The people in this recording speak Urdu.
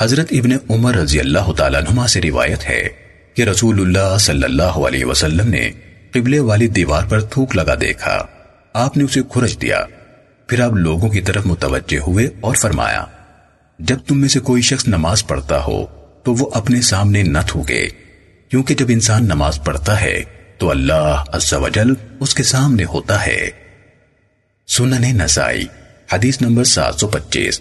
حضرت ابن عمر رضی اللہ تعالیٰ نما سے روایت ہے کہ رسول اللہ صلی اللہ علیہ وسلم نے قبلے والی دیوار پر تھوک لگا دیکھا۔ آپ نے اسے کھرچ دیا۔ پھر آپ لوگوں کی طرف متوجہ ہوئے اور فرمایا، جب تم میں سے کوئی شخص نماز پڑھتا ہو تو وہ اپنے سامنے نہ تھوکے، کیونکہ جب انسان نماز پڑھتا ہے تو اللہ عز و جل اس کے سامنے ہوتا ہے۔ سنن نسائی، حدیث نمبر سات سو پچیس۔